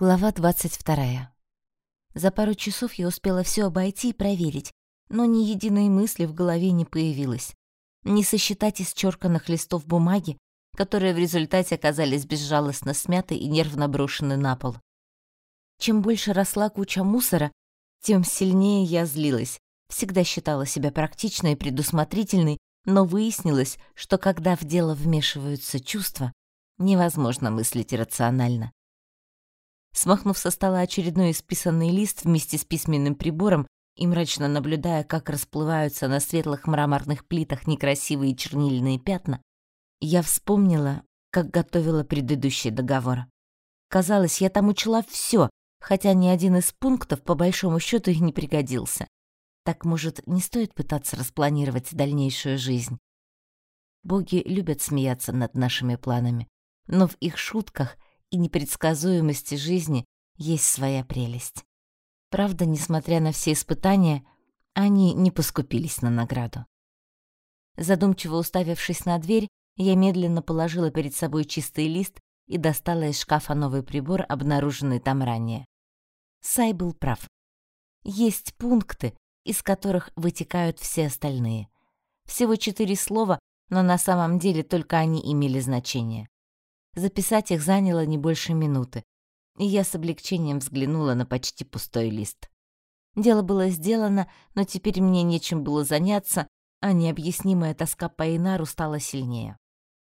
Глава 22. За пару часов я успела все обойти и проверить, но ни единой мысли в голове не появилось. Не сосчитать исчерканных листов бумаги, которые в результате оказались безжалостно смяты и нервно брошены на пол. Чем больше росла куча мусора, тем сильнее я злилась. Всегда считала себя практичной и предусмотрительной, но выяснилось, что когда в дело вмешиваются чувства, невозможно мыслить рационально. Смахнув со стола очередной исписанный лист вместе с письменным прибором и мрачно наблюдая, как расплываются на светлых мраморных плитах некрасивые чернильные пятна, я вспомнила, как готовила предыдущий договор. Казалось, я там учла все, хотя ни один из пунктов, по большому счету, и не пригодился. Так, может, не стоит пытаться распланировать дальнейшую жизнь? Боги любят смеяться над нашими планами, но в их шутках — и непредсказуемости жизни есть своя прелесть. Правда, несмотря на все испытания, они не поскупились на награду. Задумчиво уставившись на дверь, я медленно положила перед собой чистый лист и достала из шкафа новый прибор, обнаруженный там ранее. Сай был прав. Есть пункты, из которых вытекают все остальные. Всего четыре слова, но на самом деле только они имели значение. Записать их заняло не больше минуты, и я с облегчением взглянула на почти пустой лист. Дело было сделано, но теперь мне нечем было заняться, а необъяснимая тоска по Инару стала сильнее.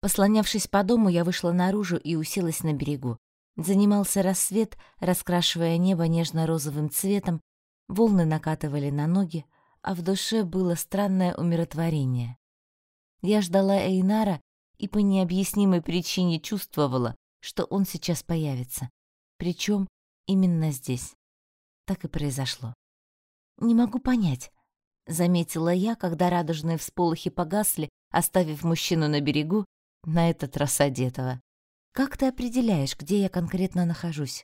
Послонявшись по дому, я вышла наружу и уселась на берегу. Занимался рассвет, раскрашивая небо нежно-розовым цветом, волны накатывали на ноги, а в душе было странное умиротворение. Я ждала Эйнара и по необъяснимой причине чувствовала, что он сейчас появится. Причем именно здесь. Так и произошло. «Не могу понять», — заметила я, когда радужные всполохи погасли, оставив мужчину на берегу, на этот раз одетого. «Как ты определяешь, где я конкретно нахожусь?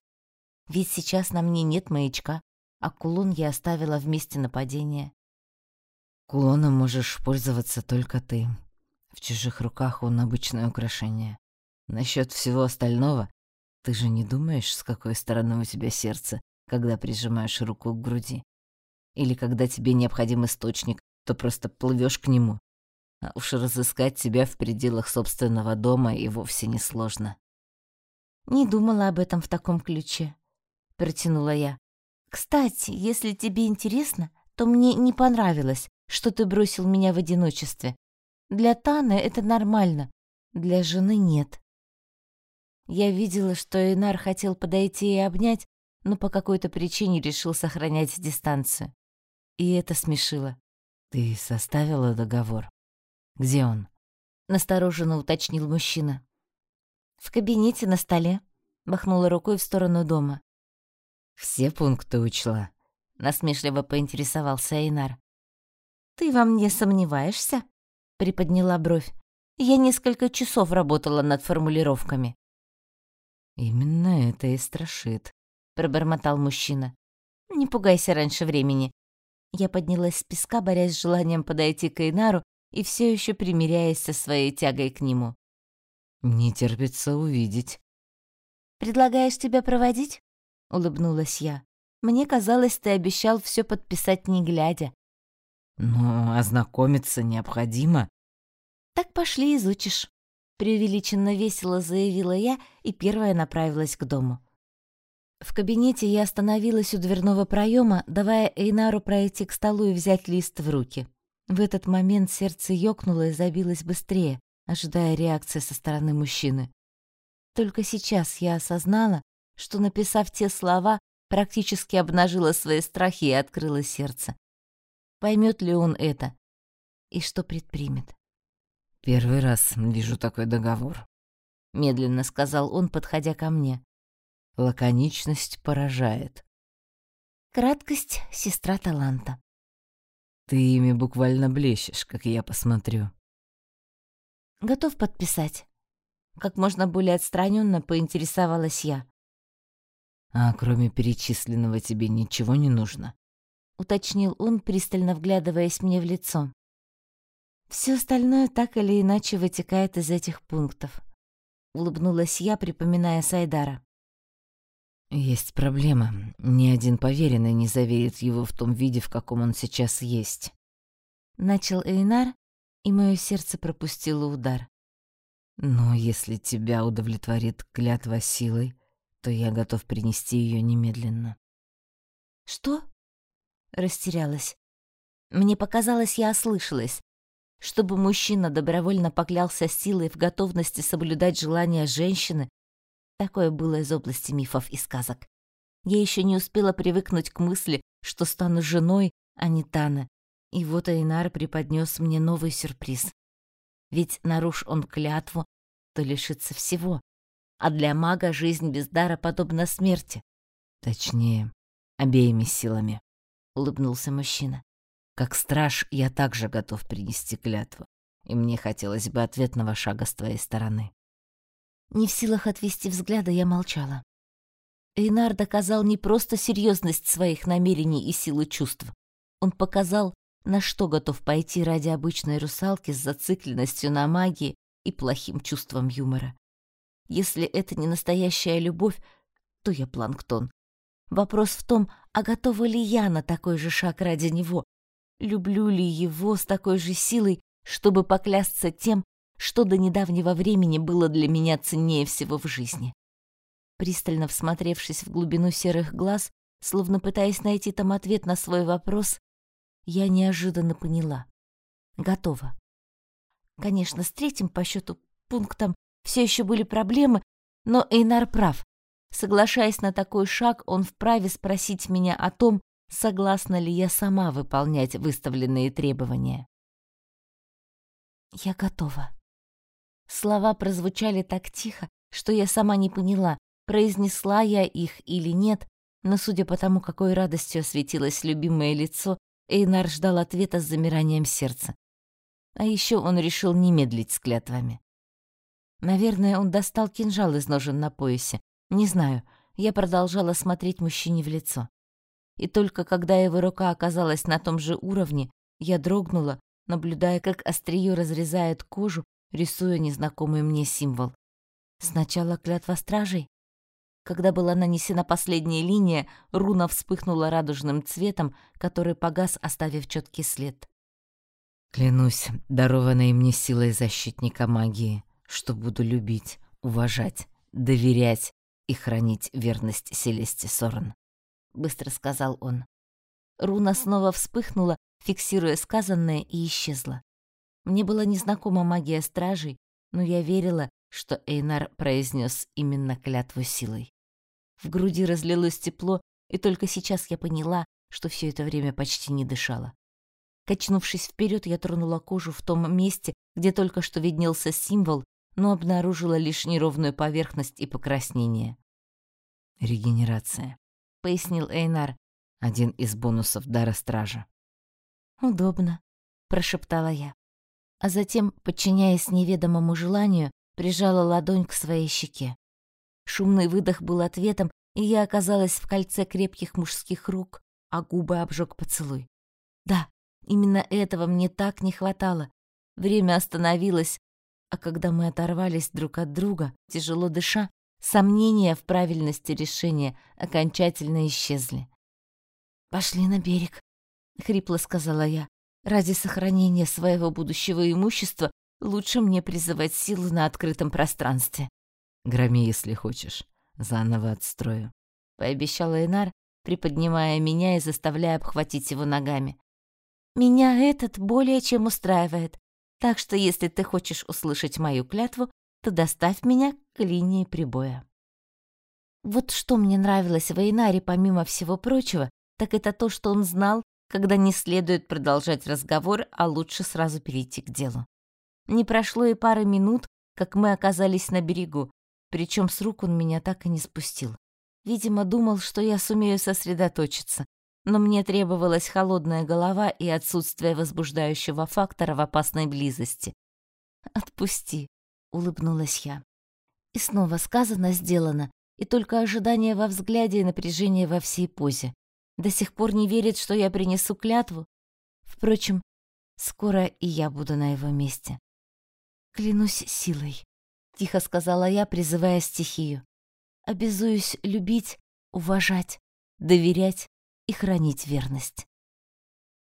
Ведь сейчас на мне нет маячка, а кулон я оставила в месте нападения». «Кулоном можешь пользоваться только ты», в чужих руках он обычное украшение. Насчет всего остального, ты же не думаешь, с какой стороны у тебя сердце, когда прижимаешь руку к груди? Или когда тебе необходим источник, то просто плывешь к нему. А уж разыскать тебя в пределах собственного дома и вовсе не сложно. «Не думала об этом в таком ключе», — протянула я. «Кстати, если тебе интересно, то мне не понравилось, что ты бросил меня в одиночестве. Для Таны это нормально, для жены нет. Я видела, что Эйнар хотел подойти и обнять, но по какой-то причине решил сохранять дистанцию. И это смешило. «Ты составила договор? Где он?» — настороженно уточнил мужчина. «В кабинете на столе», — махнула рукой в сторону дома. «Все пункты учла?» — насмешливо поинтересовался Эйнар. «Ты во мне сомневаешься?» Приподняла бровь. Я несколько часов работала над формулировками. Именно это и страшит, пробормотал мужчина. Не пугайся раньше времени. Я поднялась с песка, борясь с желанием подойти к Эйнару и все еще примиряясь со своей тягой к нему. Не терпится увидеть. Предлагаешь тебя проводить? улыбнулась я. Мне казалось, ты обещал все подписать не глядя. Но ознакомиться необходимо. Так пошли изучишь. Преувеличенно весело заявила я и первая направилась к дому. В кабинете я остановилась у дверного проема, давая Эйнару пройти к столу и взять лист в руки. В этот момент сердце ёкнуло и забилось быстрее, ожидая реакции со стороны мужчины. Только сейчас я осознала, что, написав те слова, практически обнажила свои страхи и открыла сердце. Поймет ли он это? И что предпримет? «Первый раз вижу такой договор», — медленно сказал он, подходя ко мне. «Лаконичность поражает». «Краткость — сестра таланта». «Ты ими буквально блещешь, как я посмотрю». «Готов подписать?» Как можно более отстраненно поинтересовалась я. «А кроме перечисленного тебе ничего не нужно?» Уточнил он, пристально вглядываясь мне в лицо. Все остальное так или иначе вытекает из этих пунктов. Улыбнулась я, припоминая Сайдара. Есть проблема. Ни один поверенный не заверит его в том виде, в каком он сейчас есть. Начал Эйнар, и мое сердце пропустило удар. Но если тебя удовлетворит клятва силой, то я готов принести ее немедленно. Что? Растерялась. Мне показалось, я ослышалась. Чтобы мужчина добровольно поклялся силой в готовности соблюдать желания женщины, такое было из области мифов и сказок. Я еще не успела привыкнуть к мысли, что стану женой, а не Тана. И вот Эйнар преподнес мне новый сюрприз. Ведь наруш он клятву, то лишится всего. А для мага жизнь без дара подобна смерти. Точнее, обеими силами, улыбнулся мужчина. Как страж я также готов принести клятву, и мне хотелось бы ответного шага с твоей стороны. Не в силах отвести взгляда, я молчала. Эйнар доказал не просто серьезность своих намерений и силы чувств. Он показал, на что готов пойти ради обычной русалки с зацикленностью на магии и плохим чувством юмора. Если это не настоящая любовь, то я планктон. Вопрос в том, а готова ли я на такой же шаг ради него? Люблю ли его с такой же силой, чтобы поклясться тем, что до недавнего времени было для меня ценнее всего в жизни? Пристально всмотревшись в глубину серых глаз, словно пытаясь найти там ответ на свой вопрос, я неожиданно поняла. Готова. Конечно, с третьим по счету пунктом все еще были проблемы, но Эйнар прав. Соглашаясь на такой шаг, он вправе спросить меня о том, согласна ли я сама выполнять выставленные требования. «Я готова». Слова прозвучали так тихо, что я сама не поняла, произнесла я их или нет, но судя по тому, какой радостью осветилось любимое лицо, Эйнар ждал ответа с замиранием сердца. А еще он решил не медлить с клятвами. Наверное, он достал кинжал из ножен на поясе. Не знаю, я продолжала смотреть мужчине в лицо. И только когда его рука оказалась на том же уровне, я дрогнула, наблюдая, как острие разрезает кожу, рисуя незнакомый мне символ. Сначала клятва стражей. Когда была нанесена последняя линия, руна вспыхнула радужным цветом, который погас, оставив четкий след. Клянусь, дарованной мне силой защитника магии, что буду любить, уважать, доверять и хранить верность Селесте Сорн, быстро сказал он. Руна снова вспыхнула, фиксируя сказанное, и исчезла. Мне была незнакома магия стражей, но я верила, что Эйнар произнес именно клятву силой. В груди разлилось тепло, и только сейчас я поняла, что все это время почти не дышала. Качнувшись вперед, я тронула кожу в том месте, где только что виднелся символ, но обнаружила лишь неровную поверхность и покраснение. «Регенерация», — пояснил Эйнар, один из бонусов дара стража. «Удобно», — прошептала я. А затем, подчиняясь неведомому желанию, прижала ладонь к своей щеке. Шумный выдох был ответом, и я оказалась в кольце крепких мужских рук, а губы обжег поцелуй. Да, Именно этого мне так не хватало. Время остановилось, а когда мы оторвались друг от друга, тяжело дыша, сомнения в правильности решения окончательно исчезли. «Пошли на берег», — хрипло сказала я. «Ради сохранения своего будущего имущества лучше мне призывать силы на открытом пространстве». «Громи, если хочешь. Заново отстрою», — пообещал Эйнар, приподнимая меня и заставляя обхватить его ногами. Меня этот более чем устраивает. Так что если ты хочешь услышать мою клятву, то доставь меня к линии прибоя. Вот что мне нравилось в Эйнаре помимо всего прочего, так это то, что он знал, когда не следует продолжать разговор, а лучше сразу перейти к делу. Не прошло и пары минут, как мы оказались на берегу, причем с рук он меня так и не спустил. Видимо, думал, что я сумею сосредоточиться, но мне требовалась холодная голова и отсутствие возбуждающего фактора в опасной близости. «Отпусти», — улыбнулась я. И снова сказано, сделано, и только ожидание во взгляде и напряжение во всей позе. До сих пор не верит, что я принесу клятву. Впрочем, скоро и я буду на его месте. «Клянусь силой», — тихо сказала я, призывая стихию. «Обязуюсь любить, уважать, доверять и хранить верность.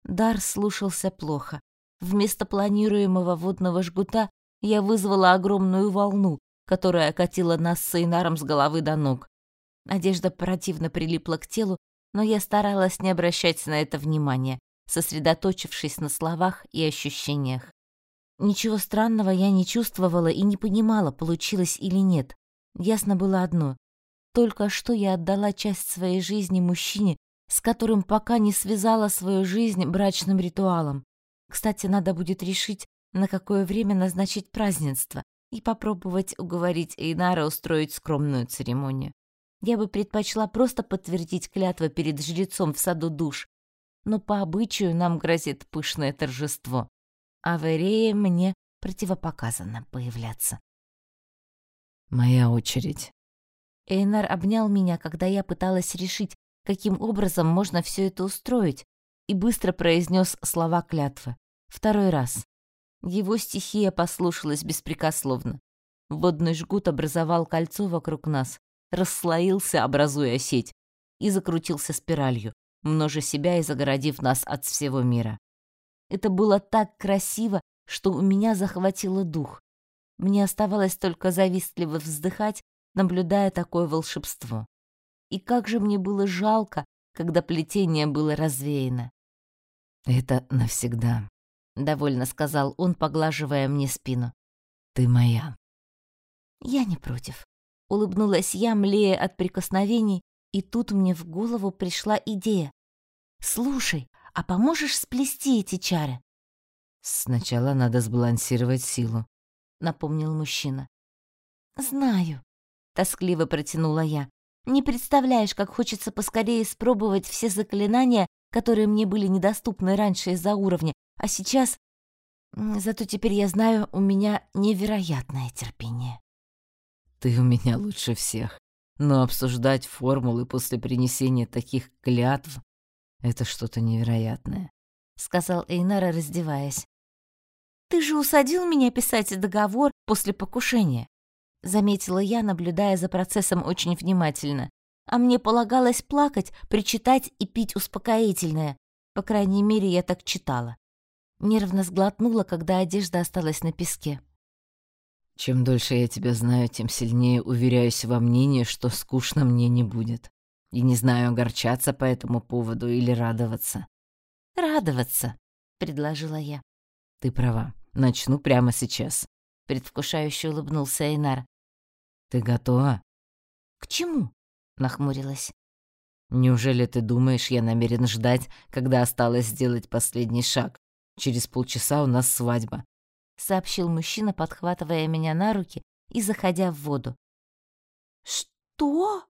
Дар слушался плохо. Вместо планируемого водного жгута я вызвала огромную волну, которая окатила нас с Эйнаром с головы до ног. Одежда противно прилипла к телу, но я старалась не обращать на это внимания, сосредоточившись на словах и ощущениях. Ничего странного я не чувствовала и не понимала, получилось или нет. Ясно было одно. Только что я отдала часть своей жизни мужчине, с которым пока не связала свою жизнь брачным ритуалом. Кстати, надо будет решить, на какое время назначить празднество и попробовать уговорить Эйнара устроить скромную церемонию. Я бы предпочла просто подтвердить клятву перед жрецом в саду душ, но по обычаю нам грозит пышное торжество а в Эрее мне противопоказано появляться. «Моя очередь». Эйнар обнял меня, когда я пыталась решить, каким образом можно все это устроить, и быстро произнес слова клятвы. Второй раз. Его стихия послушалась беспрекословно. Водный жгут образовал кольцо вокруг нас, расслоился, образуя сеть, и закрутился спиралью, множа себя и загородив нас от всего мира. Это было так красиво, что у меня захватило дух. Мне оставалось только завистливо вздыхать, наблюдая такое волшебство. И как же мне было жалко, когда плетение было развеяно. «Это навсегда», — довольно сказал он, поглаживая мне спину. «Ты моя». «Я не против», — улыбнулась я, млея от прикосновений, и тут мне в голову пришла идея. «Слушай, а поможешь сплести эти чары?» «Сначала надо сбалансировать силу», — напомнил мужчина. «Знаю», — тоскливо протянула я. «Не представляешь, как хочется поскорее испробовать все заклинания, которые мне были недоступны раньше из-за уровня, а сейчас... Зато теперь я знаю, у меня невероятное терпение». «Ты у меня лучше всех», но обсуждать формулы после принесения таких клятв это что-то невероятное, сказал Эйнара, раздеваясь. Ты же усадил меня писать договор после покушения, заметила я, наблюдая за процессом очень внимательно. А мне полагалось плакать, причитать и пить успокоительное. По крайней мере, я так читала. Нервно сглотнула, когда одежда осталась на песке. Чем дольше я тебя знаю, тем сильнее уверяюсь во мнении, что скучно мне не будет и не знаю, огорчаться по этому поводу или радоваться. «Радоваться», — предложила я. «Ты права. Начну прямо сейчас», — предвкушающе улыбнулся Эйнар. «Ты готова?» «К чему?» — нахмурилась. «Неужели ты думаешь, я намерен ждать, когда осталось сделать последний шаг? Через полчаса у нас свадьба», — сообщил мужчина, подхватывая меня на руки и заходя в воду. «Что?»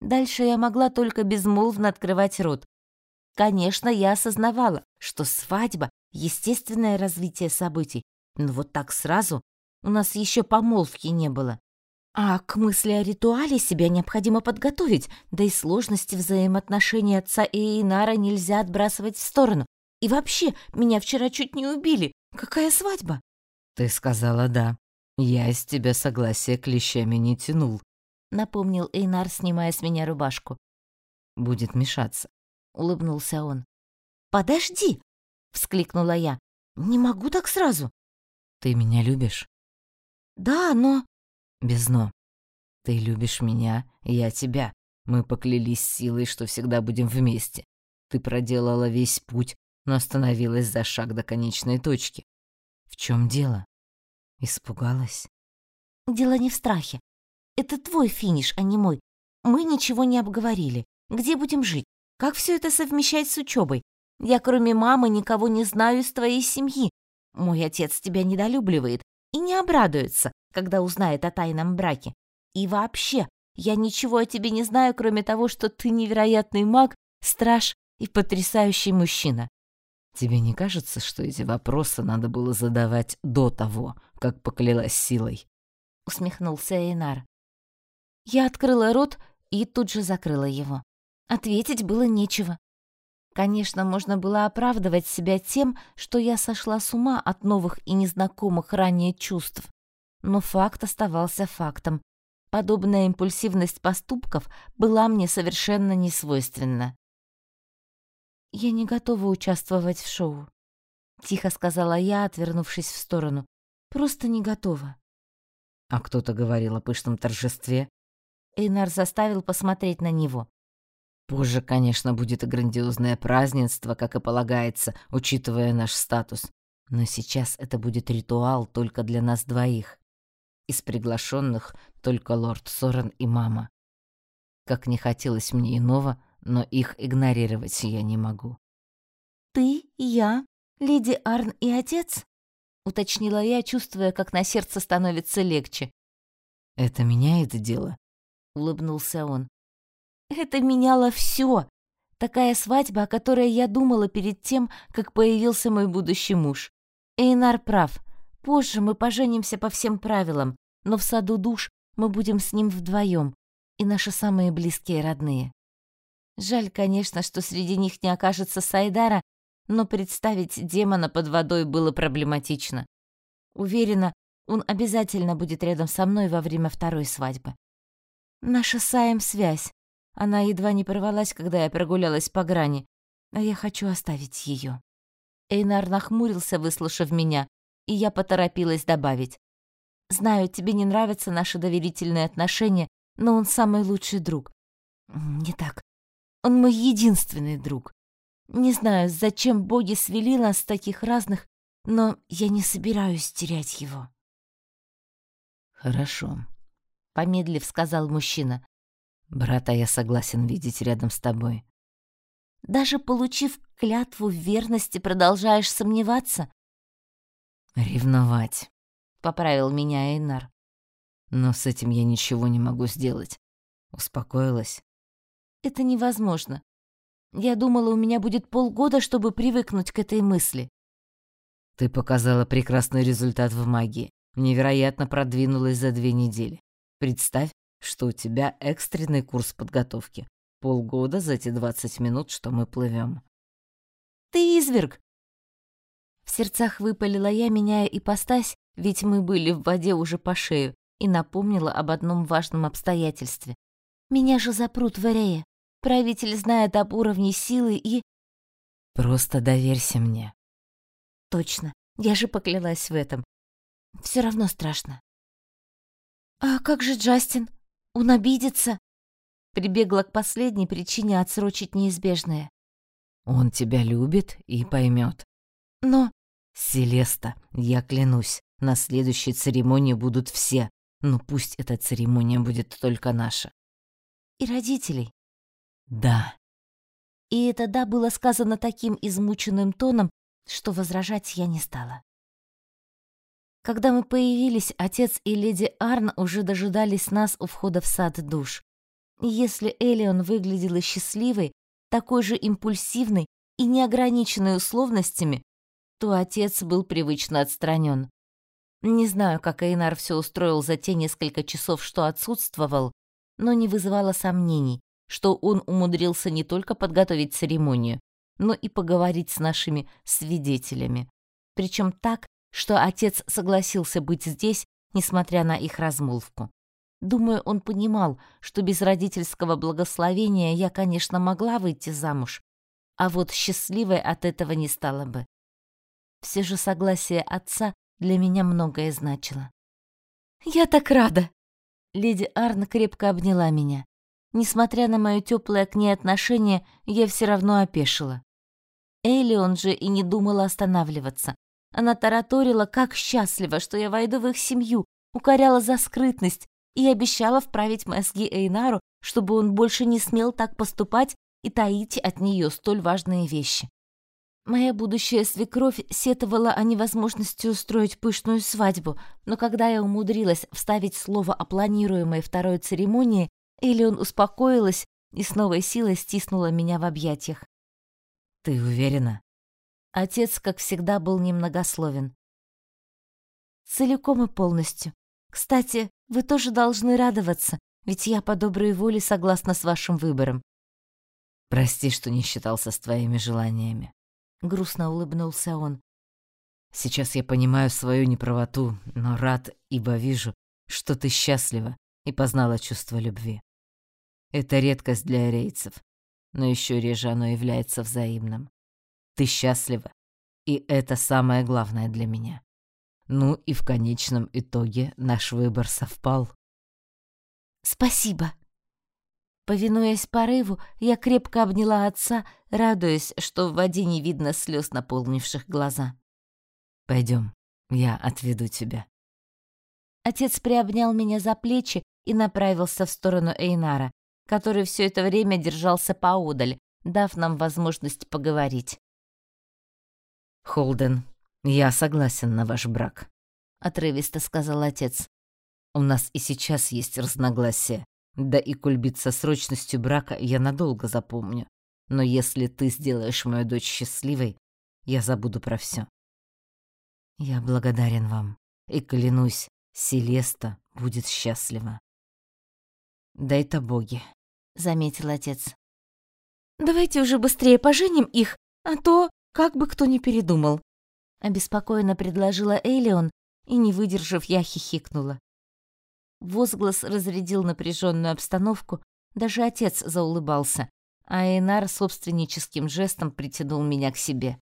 Дальше я могла только безмолвно открывать рот. Конечно, я осознавала, что свадьба — естественное развитие событий, но вот так сразу у нас еще помолвки не было. А к мысли о ритуале себя необходимо подготовить, да и сложности взаимоотношений отца и Инара нельзя отбрасывать в сторону. И вообще, меня вчера чуть не убили. Какая свадьба? Ты сказала «да». Я из тебя согласия клещами не тянул напомнил Эйнар, снимая с меня рубашку. Будет мешаться, улыбнулся он. Подожди, вскликнула я. Не могу так сразу. Ты меня любишь? Да, но без но. Ты любишь меня, я тебя. Мы поклялись силой, что всегда будем вместе. Ты проделала весь путь, но остановилась за шаг до конечной точки. В чем дело? Испугалась? Дело не в страхе. Это твой финиш, а не мой. Мы ничего не обговорили. Где будем жить? Как все это совмещать с учебой? Я, кроме мамы, никого не знаю из твоей семьи. Мой отец тебя недолюбливает и не обрадуется, когда узнает о тайном браке. И вообще, я ничего о тебе не знаю, кроме того, что ты невероятный маг, страж и потрясающий мужчина. Тебе не кажется, что эти вопросы надо было задавать до того, как поклялась силой? Усмехнулся Эйнар. Я открыла рот и тут же закрыла его. Ответить было нечего. Конечно, можно было оправдывать себя тем, что я сошла с ума от новых и незнакомых ранее чувств. Но факт оставался фактом. Подобная импульсивность поступков была мне совершенно не свойственна. «Я не готова участвовать в шоу», — тихо сказала я, отвернувшись в сторону. «Просто не готова». «А кто-то говорил о пышном торжестве?» Эйнар заставил посмотреть на него. «Позже, конечно, будет и грандиозное празднество, как и полагается, учитывая наш статус. Но сейчас это будет ритуал только для нас двоих. Из приглашенных только лорд Сорен и мама. Как не хотелось мне иного, но их игнорировать я не могу. «Ты, я, леди Арн и отец?» — уточнила я, чувствуя, как на сердце становится легче. «Это меняет дело?» — улыбнулся он. «Это меняло все. Такая свадьба, о которой я думала перед тем, как появился мой будущий муж. Эйнар прав. Позже мы поженимся по всем правилам, но в саду душ мы будем с ним вдвоем и наши самые близкие родные. Жаль, конечно, что среди них не окажется Сайдара, но представить демона под водой было проблематично. Уверена, он обязательно будет рядом со мной во время второй свадьбы. Наша Саем связь. Она едва не порвалась, когда я прогулялась по грани, а я хочу оставить ее. Эйнар нахмурился, выслушав меня, и я поторопилась добавить. «Знаю, тебе не нравятся наши доверительные отношения, но он самый лучший друг». «Не так. Он мой единственный друг. Не знаю, зачем боги свели нас таких разных, но я не собираюсь терять его». «Хорошо», — помедлив сказал мужчина. «Брата я согласен видеть рядом с тобой. Даже получив клятву в верности, продолжаешь сомневаться? Ревновать, поправил меня Эйнар. Но с этим я ничего не могу сделать. Успокоилась? Это невозможно. Я думала, у меня будет полгода, чтобы привыкнуть к этой мысли. Ты показала прекрасный результат в магии. Невероятно продвинулась за две недели. Представь, что у тебя экстренный курс подготовки. Полгода за те двадцать минут, что мы плывем. Ты изверг!» В сердцах выпалила я, меняя ипостась, ведь мы были в воде уже по шею, и напомнила об одном важном обстоятельстве. «Меня же запрут в Эрее. Правитель знает об уровне силы и...» «Просто доверься мне». «Точно, я же поклялась в этом. Все равно страшно». «А как же Джастин? Он обидится?» Прибегла к последней причине отсрочить неизбежное. Он тебя любит и поймет. Но... Селеста, я клянусь, на следующей церемонии будут все, но пусть эта церемония будет только наша. И родителей? Да. И это «да» было сказано таким измученным тоном, что возражать я не стала. Когда мы появились, отец и леди Арн уже дожидались нас у входа в сад душ. Если Элион выглядела счастливой, такой же импульсивной и неограниченной условностями, то отец был привычно отстранен. Не знаю, как Эйнар все устроил за те несколько часов, что отсутствовал, но не вызывало сомнений, что он умудрился не только подготовить церемонию, но и поговорить с нашими свидетелями. Причем так, что отец согласился быть здесь, несмотря на их размолвку. Думаю, он понимал, что без родительского благословения я, конечно, могла выйти замуж, а вот счастливой от этого не стала бы. Все же согласие отца для меня многое значило. «Я так рада!» Леди Арн крепко обняла меня. Несмотря на мое теплое к ней отношение, я все равно опешила. Элион же и не думала останавливаться. Она тараторила, как счастлива, что я войду в их семью, укоряла за скрытность, и обещала вправить мозги Эйнару, чтобы он больше не смел так поступать и таить от нее столь важные вещи. Моя будущая свекровь сетовала о невозможности устроить пышную свадьбу, но когда я умудрилась вставить слово о планируемой второй церемонии, Элион успокоилась и с новой силой стиснула меня в объятиях. «Ты уверена?» Отец, как всегда, был немногословен. «Целиком и полностью. Кстати, вы тоже должны радоваться, ведь я по доброй воле согласна с вашим выбором. Прости, что не считался с твоими желаниями. Грустно улыбнулся он. Сейчас я понимаю свою неправоту, но рад, ибо вижу, что ты счастлива, и познала чувство любви. Это редкость для арейцев, но еще реже оно является взаимным. Ты счастлива, и это самое главное для меня. Ну и в конечном итоге наш выбор совпал. Спасибо. Повинуясь порыву, я крепко обняла отца, радуясь, что в воде не видно слез, наполнивших глаза. Пойдем, я отведу тебя. Отец приобнял меня за плечи и направился в сторону Эйнара, который все это время держался поодаль, дав нам возможность поговорить. «Холден, я согласен на ваш брак», — отрывисто сказал отец. «У нас и сейчас есть разногласия, да и кульбит со срочностью брака я надолго запомню. Но если ты сделаешь мою дочь счастливой, я забуду про все. Я благодарен вам и клянусь, Селеста будет счастлива. Дай-то боги, заметил отец. Давайте уже быстрее поженим их, а то как бы кто ни передумал. Обеспокоенно предложила Элион, и, не выдержав, я хихикнула. Возглас разрядил напряженную обстановку, даже отец заулыбался, а Эйнар собственническим жестом притянул меня к себе.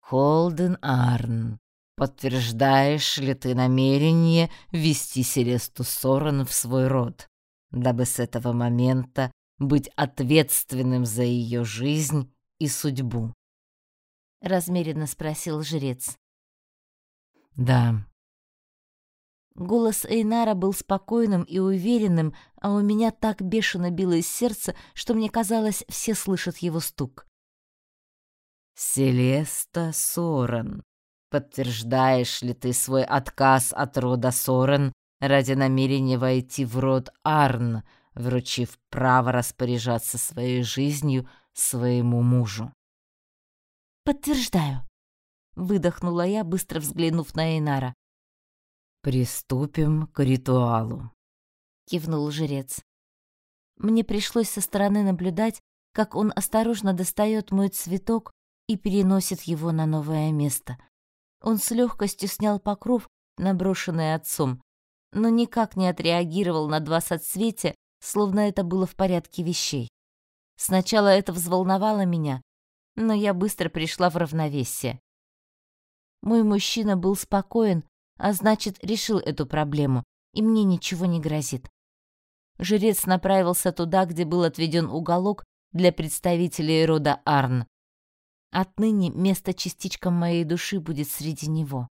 «Холден Арн, подтверждаешь ли ты намерение ввести Селесту Сорен в свой род, дабы с этого момента быть ответственным за ее жизнь и судьбу?» Размеренно спросил жрец. «Да», Голос Эйнара был спокойным и уверенным, а у меня так бешено билось сердце, что мне казалось, все слышат его стук. «Селеста Сорен, подтверждаешь ли ты свой отказ от рода Сорен ради намерения войти в род Арн, вручив право распоряжаться своей жизнью своему мужу?» «Подтверждаю», — выдохнула я, быстро взглянув на Эйнара. «Приступим к ритуалу», — кивнул жрец. Мне пришлось со стороны наблюдать, как он осторожно достает мой цветок и переносит его на новое место. Он с легкостью снял покров, наброшенный отцом, но никак не отреагировал на два соцветия, словно это было в порядке вещей. Сначала это взволновало меня, но я быстро пришла в равновесие. Мой мужчина был спокоен а значит, решил эту проблему, и мне ничего не грозит. Жрец направился туда, где был отведен уголок для представителей рода Арн. Отныне место частичкам моей души будет среди него.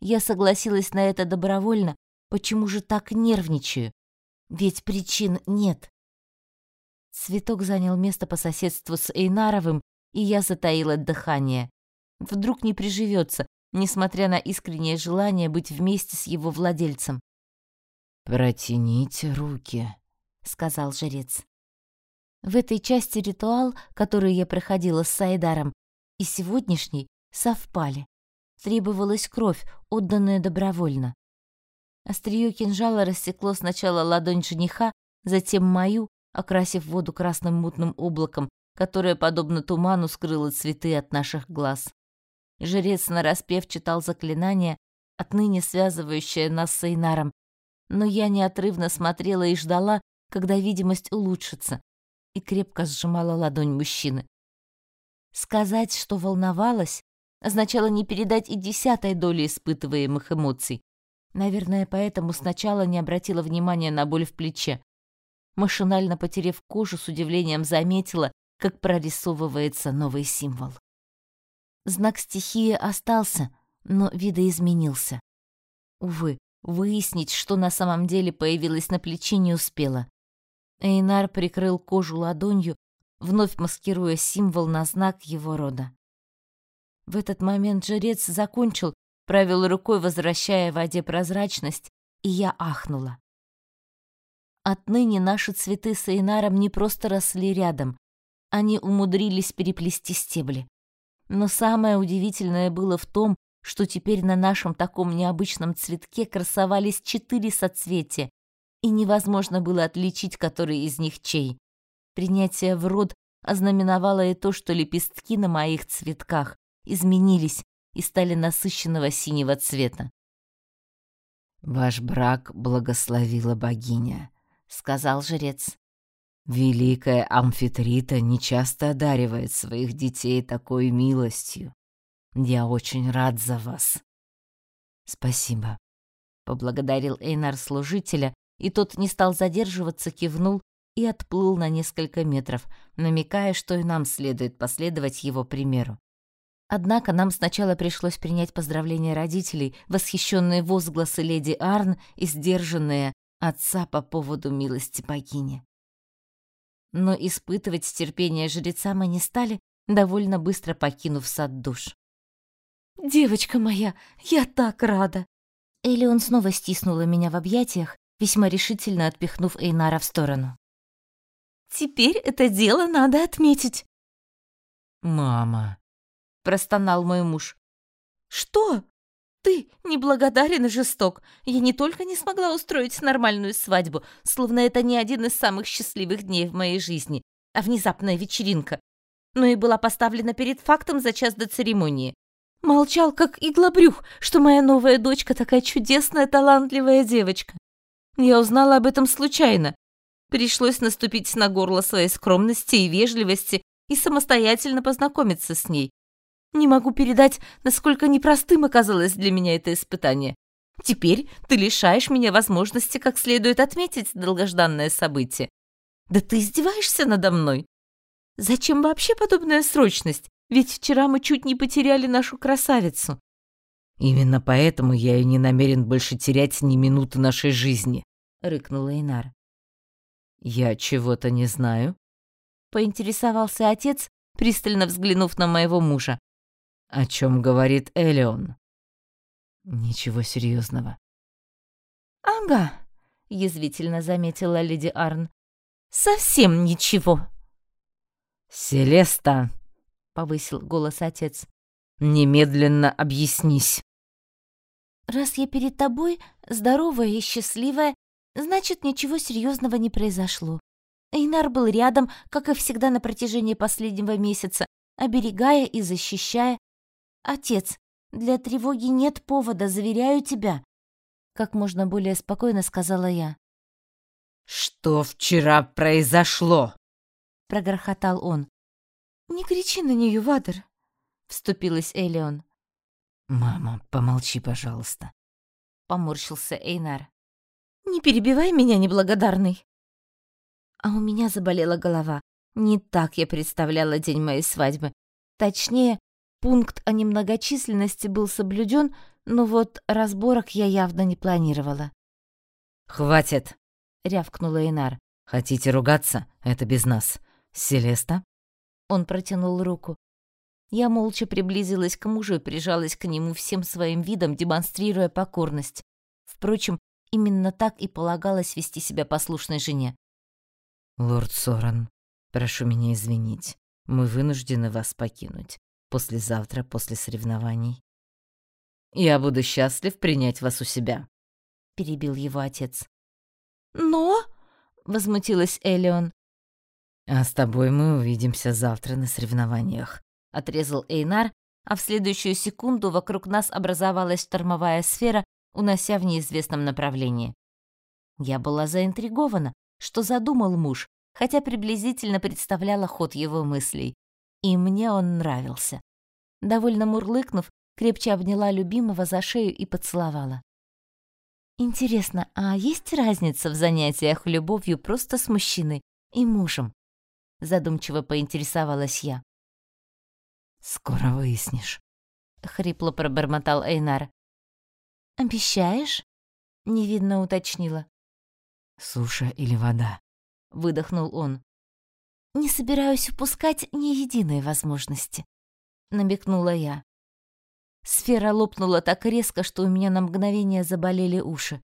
Я согласилась на это добровольно, почему же так нервничаю? Ведь причин нет. Цветок занял место по соседству с Эйнаровым, и я затаила дыхание. Вдруг не приживется, несмотря на искреннее желание быть вместе с его владельцем. «Протяните руки», — сказал жрец. В этой части ритуал, который я проходила с Сайдаром, и сегодняшний совпали. Требовалась кровь, отданная добровольно. Острие кинжала рассекло сначала ладонь жениха, затем мою, окрасив воду красным мутным облаком, которое, подобно туману, скрыло цветы от наших глаз. Жрец нараспев читал заклинание, отныне связывающее нас с Эйнаром, но я неотрывно смотрела и ждала, когда видимость улучшится, и крепко сжимала ладонь мужчины. Сказать, что волновалась, означало не передать и десятой доли испытываемых эмоций. Наверное, поэтому сначала не обратила внимания на боль в плече. Машинально потерев кожу, с удивлением заметила, как прорисовывается новый символ. Знак стихии остался, но видоизменился. Увы, выяснить, что на самом деле появилось на плече, не успела. Эйнар прикрыл кожу ладонью, вновь маскируя символ на знак его рода. В этот момент жрец закончил, провел рукой, возвращая воде прозрачность, и я ахнула. Отныне наши цветы с Эйнаром не просто росли рядом, они умудрились переплести стебли. Но самое удивительное было в том, что теперь на нашем таком необычном цветке красовались четыре соцветия, и невозможно было отличить, который из них чей. Принятие в род ознаменовало и то, что лепестки на моих цветках изменились и стали насыщенного синего цвета. «Ваш брак благословила богиня», — сказал жрец. «Великая Амфитрита нечасто одаривает своих детей такой милостью. Я очень рад за вас». «Спасибо», — поблагодарил Эйнар служителя, и тот не стал задерживаться, кивнул и отплыл на несколько метров, намекая, что и нам следует последовать его примеру. Однако нам сначала пришлось принять поздравления родителей, восхищенные возгласы леди Арн и сдержанные отца по поводу милости богини. Но испытывать терпение жреца мы не стали, довольно быстро покинув сад душ. «Девочка моя, я так рада!» Элеон снова стиснула меня в объятиях, весьма решительно отпихнув Эйнара в сторону. «Теперь это дело надо отметить!» «Мама!» — простонал мой муж. «Что? Ты неблагодарен и жесток. Я не только не смогла устроить нормальную свадьбу, словно это не один из самых счастливых дней в моей жизни, а внезапная вечеринка, но и была поставлена перед фактом за час до церемонии. Молчал, как иглобрюх, что моя новая дочка такая чудесная, талантливая девочка. Я узнала об этом случайно. Пришлось наступить на горло своей скромности и вежливости и самостоятельно познакомиться с ней. Не могу передать, насколько непростым оказалось для меня это испытание. Теперь ты лишаешь меня возможности как следует отметить долгожданное событие. Да ты издеваешься надо мной? Зачем вообще подобная срочность? Ведь вчера мы чуть не потеряли нашу красавицу. Именно поэтому я и не намерен больше терять ни минуты нашей жизни, рыкнул Эйнар. Я чего-то не знаю, поинтересовался отец, пристально взглянув на моего мужа. О чем говорит Элеон? Ничего серьезного. Ага, язвительно заметила леди Арн. Совсем ничего. Селеста, повысил голос отец. Немедленно объяснись. Раз я перед тобой здоровая и счастливая, значит, ничего серьезного не произошло. Эйнар был рядом, как и всегда на протяжении последнего месяца, оберегая и защищая, «Отец, для тревоги нет повода, заверяю тебя», — как можно более спокойно сказала я. «Что вчера произошло?» — прогрохотал он. «Не кричи на нее, Вадер», — вступилась Элеон. «Мама, помолчи, пожалуйста», — поморщился Эйнар. «Не перебивай меня, неблагодарный». А у меня заболела голова. Не так я представляла день моей свадьбы. Точнее, Пункт о немногочисленности был соблюден, но вот разборок я явно не планировала. «Хватит!» — рявкнула Инар. «Хотите ругаться? Это без нас. Селеста?» Он протянул руку. Я молча приблизилась к мужу и прижалась к нему всем своим видом, демонстрируя покорность. Впрочем, именно так и полагалось вести себя послушной жене. «Лорд Соран, прошу меня извинить. Мы вынуждены вас покинуть послезавтра после соревнований. Я буду счастлив принять вас у себя, перебил его отец. Но, возмутилась Элеон. А с тобой мы увидимся завтра на соревнованиях, отрезал Эйнар, а в следующую секунду вокруг нас образовалась штормовая сфера, унося в неизвестном направлении. Я была заинтригована, что задумал муж, хотя приблизительно представляла ход его мыслей. И мне он нравился. Довольно мурлыкнув, крепче обняла любимого за шею и поцеловала. Интересно, а есть разница в занятиях любовью просто с мужчиной и мужем? Задумчиво поинтересовалась я. Скоро выяснишь, хрипло пробормотал Эйнар. Обещаешь? невидно уточнила. Суша или вода? выдохнул он. Не собираюсь упускать ни единой возможности, намекнула я. Сфера лопнула так резко, что у меня на мгновение заболели уши.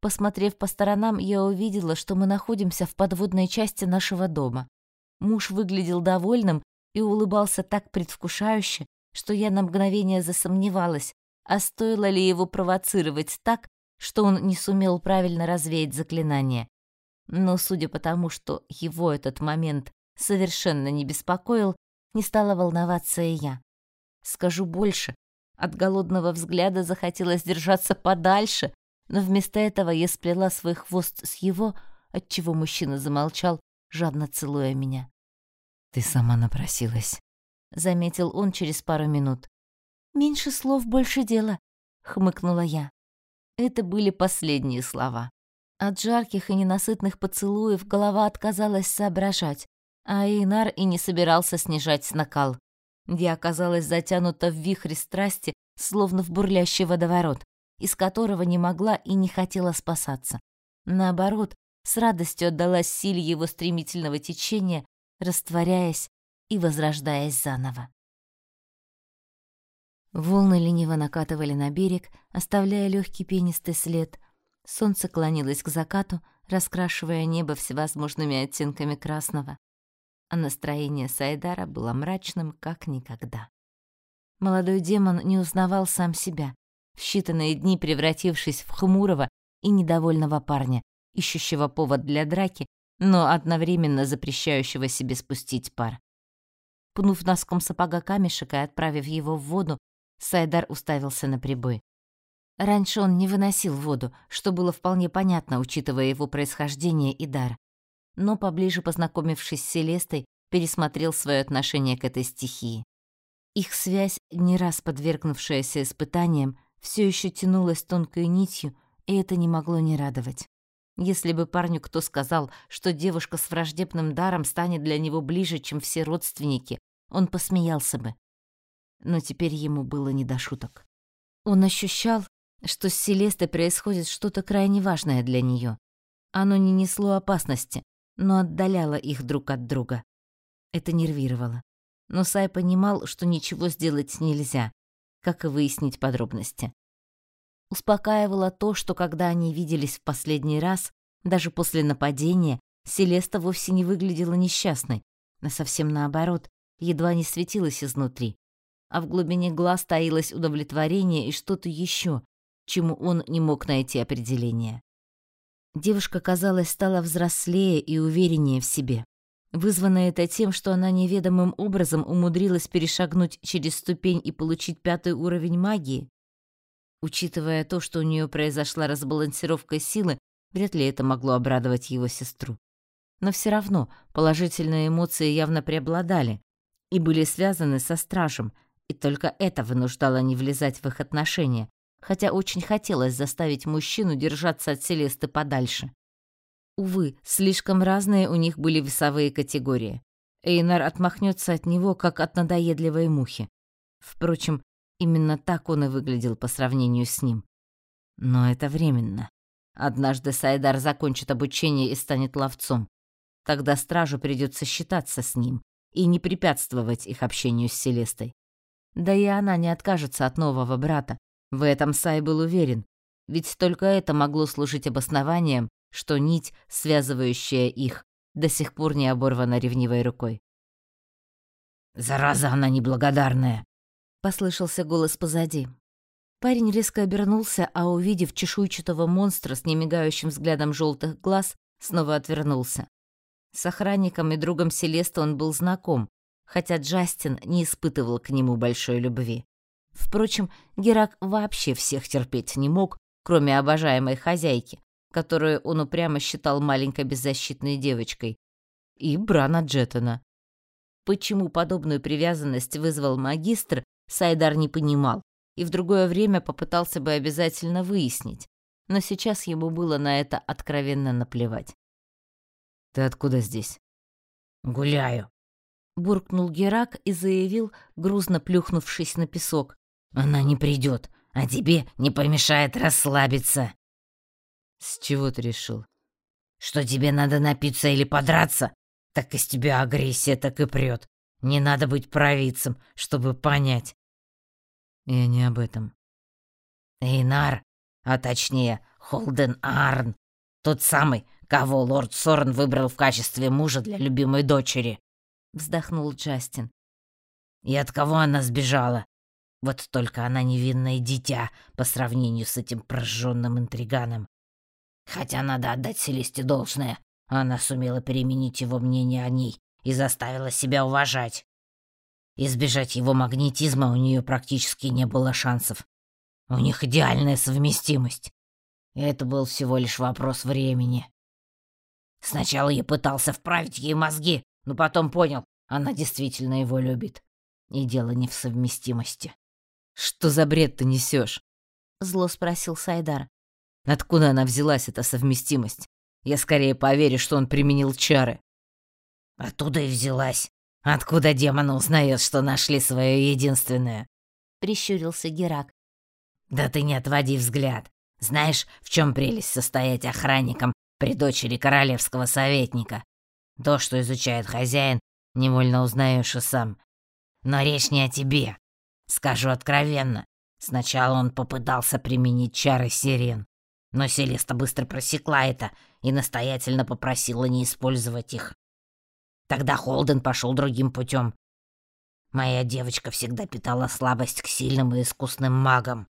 Посмотрев по сторонам, я увидела, что мы находимся в подводной части нашего дома. Муж выглядел довольным и улыбался так предвкушающе, что я на мгновение засомневалась, а стоило ли его провоцировать так, что он не сумел правильно развеять заклинание. Но судя по тому, что его этот момент совершенно не беспокоил, не стала волноваться и я. Скажу больше, от голодного взгляда захотелось держаться подальше, но вместо этого я сплела свой хвост с его, отчего мужчина замолчал, жадно целуя меня. «Ты сама напросилась», — заметил он через пару минут. «Меньше слов, больше дела», — хмыкнула я. Это были последние слова. От жарких и ненасытных поцелуев голова отказалась соображать, а Эйнар и не собирался снижать накал. Я оказалась затянута в вихре страсти, словно в бурлящий водоворот, из которого не могла и не хотела спасаться. Наоборот, с радостью отдалась силе его стремительного течения, растворяясь и возрождаясь заново. Волны лениво накатывали на берег, оставляя легкий пенистый след. Солнце клонилось к закату, раскрашивая небо всевозможными оттенками красного. А настроение Сайдара было мрачным, как никогда. Молодой демон не узнавал сам себя, в считанные дни превратившись в хмурого и недовольного парня, ищущего повод для драки, но одновременно запрещающего себе спустить пар. Пнув носком сапога камешек и отправив его в воду, Сайдар уставился на прибой. Раньше он не выносил воду, что было вполне понятно, учитывая его происхождение и дар. Но поближе познакомившись с Селестой, пересмотрел свое отношение к этой стихии. Их связь, не раз подвергнувшаяся испытаниям, все еще тянулась тонкой нитью, и это не могло не радовать. Если бы парню кто сказал, что девушка с враждебным даром станет для него ближе, чем все родственники, он посмеялся бы. Но теперь ему было не до шуток. Он ощущал, что с Селестой происходит что-то крайне важное для нее. Оно не несло опасности, но отдаляло их друг от друга. Это нервировало. Но Сай понимал, что ничего сделать нельзя, как и выяснить подробности. Успокаивало то, что когда они виделись в последний раз, даже после нападения, Селеста вовсе не выглядела несчастной, а совсем наоборот, едва не светилась изнутри. А в глубине глаз таилось удовлетворение и что-то еще, чему он не мог найти определения. Девушка, казалось, стала взрослее и увереннее в себе. Вызвано это тем, что она неведомым образом умудрилась перешагнуть через ступень и получить пятый уровень магии. Учитывая то, что у нее произошла разбалансировка силы, вряд ли это могло обрадовать его сестру. Но все равно положительные эмоции явно преобладали и были связаны со стражем, и только это вынуждало не влезать в их отношения, хотя очень хотелось заставить мужчину держаться от Селесты подальше. Увы, слишком разные у них были весовые категории. Эйнар отмахнется от него, как от надоедливой мухи. Впрочем, именно так он и выглядел по сравнению с ним. Но это временно. Однажды Сайдар закончит обучение и станет ловцом. Тогда стражу придется считаться с ним и не препятствовать их общению с Селестой. Да и она не откажется от нового брата, в этом Сай был уверен, ведь только это могло служить обоснованием, что нить, связывающая их, до сих пор не оборвана ревнивой рукой. «Зараза она неблагодарная!» — послышался голос позади. Парень резко обернулся, а увидев чешуйчатого монстра с немигающим взглядом желтых глаз, снова отвернулся. С охранником и другом Селеста он был знаком, хотя Джастин не испытывал к нему большой любви. Впрочем, Герак вообще всех терпеть не мог, кроме обожаемой хозяйки, которую он упрямо считал маленькой беззащитной девочкой, и Брана Джеттона. Почему подобную привязанность вызвал магистр, Сайдар не понимал, и в другое время попытался бы обязательно выяснить, но сейчас ему было на это откровенно наплевать. «Ты откуда здесь?» «Гуляю», — буркнул Герак и заявил, грузно плюхнувшись на песок. Она не придет, а тебе не помешает расслабиться. С чего ты решил? Что тебе надо напиться или подраться? Так из тебя агрессия так и прет. Не надо быть провидцем, чтобы понять. Я не об этом. Эйнар, а точнее Холден Арн, тот самый, кого лорд Сорн выбрал в качестве мужа для любимой дочери. Вздохнул Джастин. И от кого она сбежала? Вот только она невинное дитя по сравнению с этим прожженным интриганом. Хотя надо отдать Селесте должное, она сумела переменить его мнение о ней и заставила себя уважать. Избежать его магнетизма у нее практически не было шансов. У них идеальная совместимость. Это был всего лишь вопрос времени. Сначала я пытался вправить ей мозги, но потом понял, она действительно его любит. И дело не в совместимости. Что за бред ты несешь? Зло спросил Сайдар. Откуда она взялась, эта совместимость? Я скорее поверю, что он применил чары. Оттуда и взялась. Откуда демон узнает, что нашли свое единственное? Прищурился Герак. Да ты не отводи взгляд. Знаешь, в чем прелесть состоять охранником при дочери королевского советника? То, что изучает хозяин, невольно узнаешь и сам. Но речь не о тебе. Скажу откровенно. Сначала он попытался применить чары сирен, но Селеста быстро просекла это и настоятельно попросила не использовать их. Тогда Холден пошел другим путем. Моя девочка всегда питала слабость к сильным и искусным магам.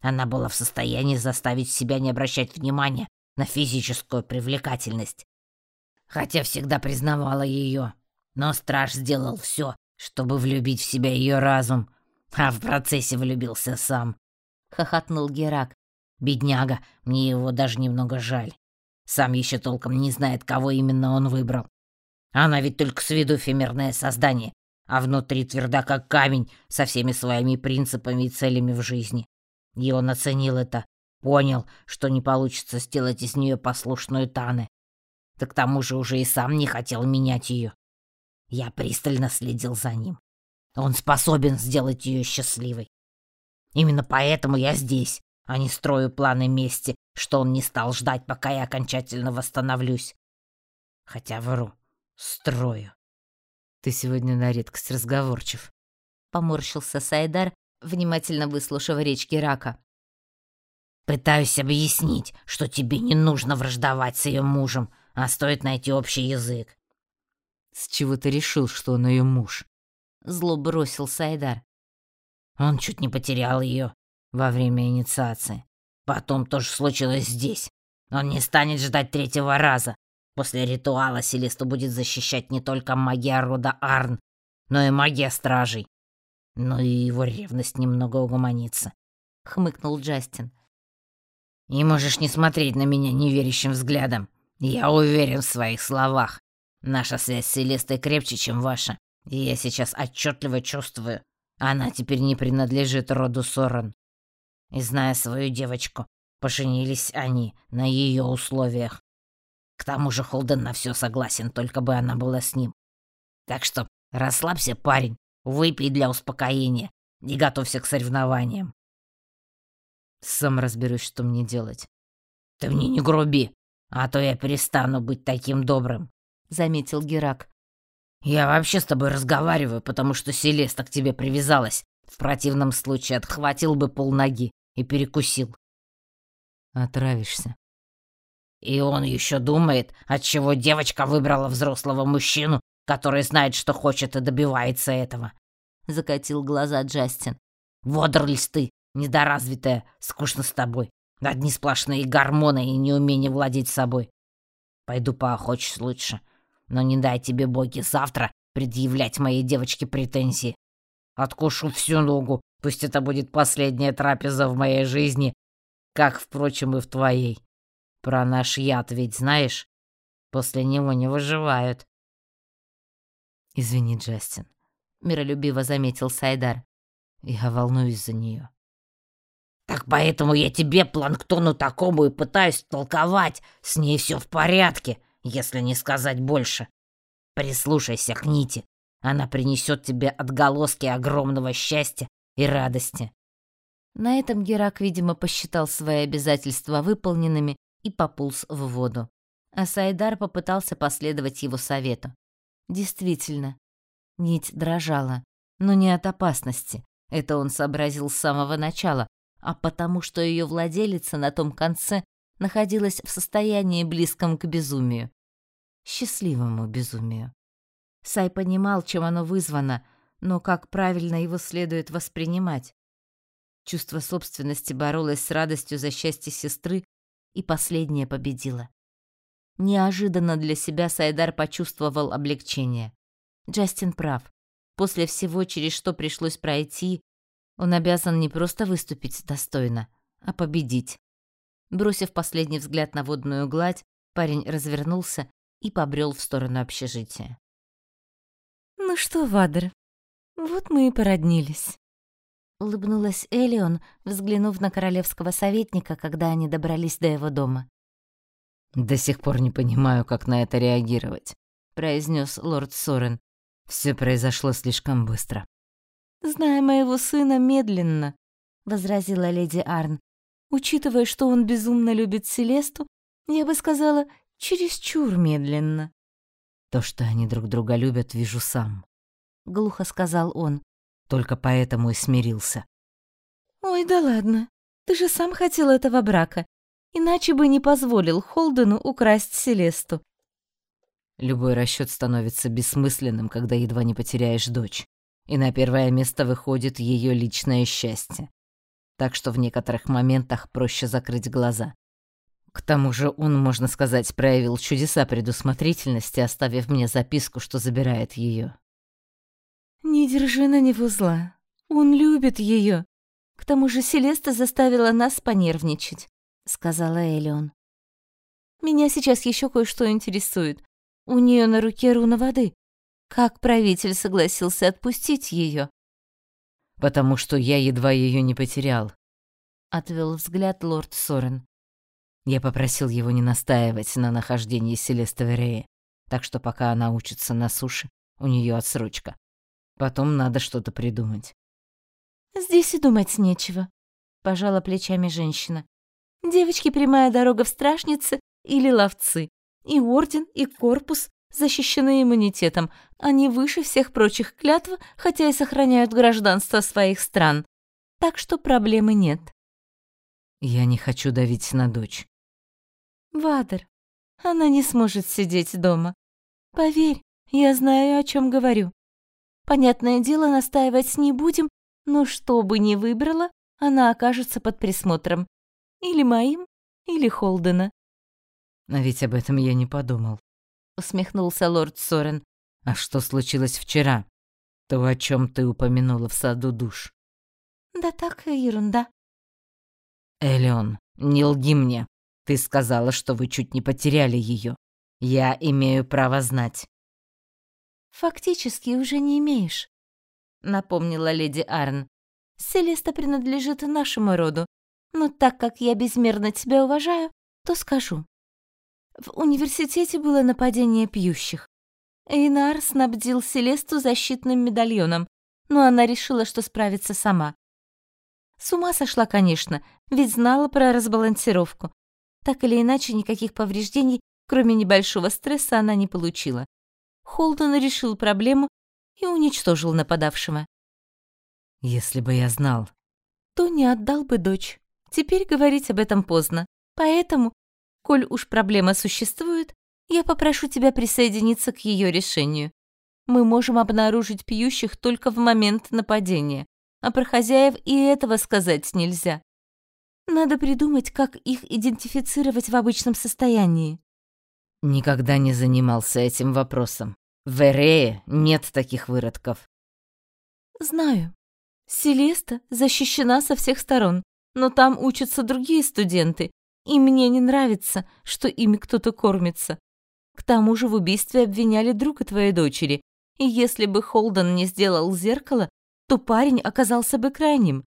Она была в состоянии заставить себя не обращать внимания на физическую привлекательность. Хотя всегда признавала ее. Но страж сделал все, чтобы влюбить в себя ее разум, а в процессе влюбился сам. Хохотнул Герак. Бедняга, мне его даже немного жаль. Сам еще толком не знает, кого именно он выбрал. Она ведь только с виду эфемерное создание, а внутри тверда как камень со всеми своими принципами и целями в жизни. И он оценил это, понял, что не получится сделать из нее послушную Таны. Да к тому же уже и сам не хотел менять ее. Я пристально следил за ним. Он способен сделать ее счастливой. Именно поэтому я здесь, а не строю планы мести, что он не стал ждать, пока я окончательно восстановлюсь. Хотя вру, строю. Ты сегодня на редкость разговорчив. Поморщился Сайдар, внимательно выслушав речь Герака. Пытаюсь объяснить, что тебе не нужно враждовать с ее мужем, а стоит найти общий язык. С чего ты решил, что он ее муж? Зло бросил Сайдар. Он чуть не потерял ее во время инициации. Потом тоже случилось здесь. Он не станет ждать третьего раза. После ритуала Селесту будет защищать не только магия рода Арн, но и магия стражей. Но и его ревность немного угомонится. Хмыкнул Джастин. И можешь не смотреть на меня неверящим взглядом. Я уверен в своих словах. Наша связь с Селестой крепче, чем ваша. И я сейчас отчетливо чувствую, она теперь не принадлежит роду Сорен. И зная свою девочку, поженились они на ее условиях. К тому же Холден на все согласен, только бы она была с ним. Так что расслабься, парень, выпей для успокоения и готовься к соревнованиям. Сам разберусь, что мне делать. Ты мне не груби, а то я перестану быть таким добрым, заметил Герак. Я вообще с тобой разговариваю, потому что Селеста к тебе привязалась. В противном случае отхватил бы полноги и перекусил. Отравишься. И он еще думает, отчего девочка выбрала взрослого мужчину, который знает, что хочет и добивается этого. Закатил глаза Джастин. Водорлись ты, недоразвитая, скучно с тобой. Одни сплошные гормоны и неумение владеть собой. Пойду поохочусь лучше. Но не дай тебе, боги, завтра предъявлять моей девочке претензии. Откушу всю ногу, пусть это будет последняя трапеза в моей жизни, как, впрочем, и в твоей. Про наш яд ведь знаешь? После него не выживают. Извини, Джастин, миролюбиво заметил Сайдар. Я волнуюсь за нее. Так поэтому я тебе, планктону такому, и пытаюсь толковать. С ней все в порядке, если не сказать больше. Прислушайся к Нити. Она принесет тебе отголоски огромного счастья и радости. На этом Герак, видимо, посчитал свои обязательства выполненными и пополз в воду. А Сайдар попытался последовать его совету. Действительно, нить дрожала, но не от опасности. Это он сообразил с самого начала, а потому что ее владелица на том конце находилась в состоянии близком к безумию. Счастливому безумию. Сай понимал, чем оно вызвано, но как правильно его следует воспринимать. Чувство собственности боролось с радостью за счастье сестры, и последнее победило. Неожиданно для себя Сайдар почувствовал облегчение. Джастин прав. После всего, через что пришлось пройти, он обязан не просто выступить достойно, а победить. Бросив последний взгляд на водную гладь, парень развернулся и побрел в сторону общежития. «Ну что, Вадер, вот мы и породнились», — улыбнулась Элион, взглянув на королевского советника, когда они добрались до его дома. «До сих пор не понимаю, как на это реагировать», — произнес лорд Сорен. Все произошло слишком быстро. «Зная моего сына медленно», — возразила леди Арн. «Учитывая, что он безумно любит Селесту, я бы сказала, чересчур медленно». «То, что они друг друга любят, вижу сам», — глухо сказал он. «Только поэтому и смирился». «Ой, да ладно. Ты же сам хотел этого брака. Иначе бы не позволил Холдену украсть Селесту». Любой расчет становится бессмысленным, когда едва не потеряешь дочь и на первое место выходит ее личное счастье. Так что в некоторых моментах проще закрыть глаза. К тому же он, можно сказать, проявил чудеса предусмотрительности, оставив мне записку, что забирает ее. «Не держи на него зла. Он любит ее. К тому же Селеста заставила нас понервничать», — сказала Элион. «Меня сейчас еще кое-что интересует. У нее на руке руна воды. Как правитель согласился отпустить ее? Потому что я едва ее не потерял. Отвел взгляд лорд Сорен. Я попросил его не настаивать на нахождении Селесты Вереи, так что пока она учится на суше, у нее отсрочка. Потом надо что-то придумать. Здесь и думать нечего, пожала плечами женщина. Девочки прямая дорога в страшницы или ловцы. И орден, и корпус защищены иммунитетом. Они выше всех прочих клятв, хотя и сохраняют гражданство своих стран. Так что проблемы нет. Я не хочу давить на дочь. Вадер, она не сможет сидеть дома. Поверь, я знаю, о чем говорю. Понятное дело, настаивать не будем, но что бы ни выбрала, она окажется под присмотром. Или моим, или Холдена. А ведь об этом я не подумал усмехнулся лорд Сорен. А что случилось вчера? То, о чем ты упомянула в саду душ. Да так ерунда. Элеон, не лги мне. Ты сказала, что вы чуть не потеряли ее. Я имею право знать. Фактически уже не имеешь, напомнила леди Арн. Селеста принадлежит нашему роду, но так как я безмерно тебя уважаю, то скажу. В университете было нападение пьющих. Эйнар снабдил Селесту защитным медальоном, но она решила, что справится сама. С ума сошла, конечно, ведь знала про разбалансировку. Так или иначе, никаких повреждений, кроме небольшого стресса, она не получила. Холден решил проблему и уничтожил нападавшего. «Если бы я знал...» «То не отдал бы дочь. Теперь говорить об этом поздно. Поэтому Коль уж проблема существует, я попрошу тебя присоединиться к ее решению. Мы можем обнаружить пьющих только в момент нападения, а про хозяев и этого сказать нельзя. Надо придумать, как их идентифицировать в обычном состоянии. Никогда не занимался этим вопросом. В Эрее нет таких выродков. Знаю. Селеста защищена со всех сторон, но там учатся другие студенты, и мне не нравится, что ими кто-то кормится. К тому же в убийстве обвиняли друга твоей дочери, и если бы Холден не сделал зеркало, то парень оказался бы крайним.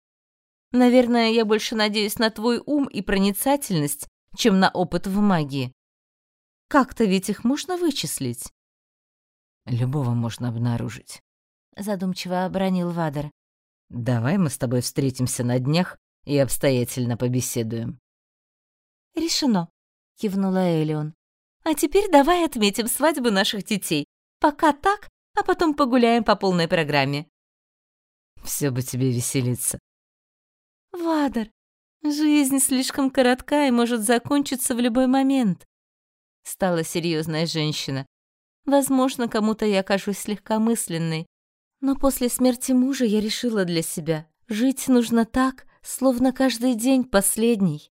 Наверное, я больше надеюсь на твой ум и проницательность, чем на опыт в магии. Как-то ведь их можно вычислить. Любого можно обнаружить, задумчиво обронил Вадер. Давай мы с тобой встретимся на днях и обстоятельно побеседуем. «Решено», — кивнула Элион. «А теперь давай отметим свадьбу наших детей. Пока так, а потом погуляем по полной программе». Все бы тебе веселиться». «Вадар, жизнь слишком коротка и может закончиться в любой момент», — стала серьезная женщина. «Возможно, кому-то я кажусь легкомысленной, но после смерти мужа я решила для себя, жить нужно так, словно каждый день последний.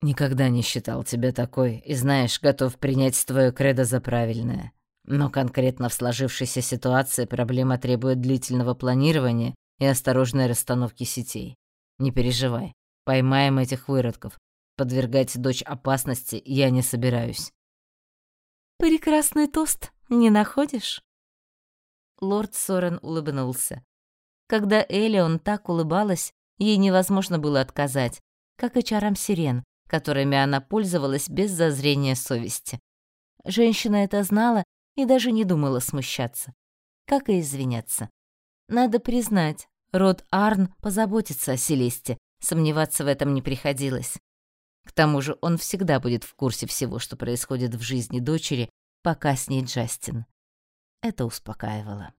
Никогда не считал тебя такой и, знаешь, готов принять твое кредо за правильное. Но конкретно в сложившейся ситуации проблема требует длительного планирования и осторожной расстановки сетей. Не переживай, поймаем этих выродков, Подвергать дочь опасности я не собираюсь. Прекрасный тост, не находишь? Лорд Сорен улыбнулся. Когда Элион так улыбалась, ей невозможно было отказать, как и чарам сирен, которыми она пользовалась без зазрения совести. Женщина это знала и даже не думала смущаться, как и извиняться. Надо признать, род Арн позаботится о Селесте, сомневаться в этом не приходилось. К тому же он всегда будет в курсе всего, что происходит в жизни дочери, пока с ней Джастин. Это успокаивало.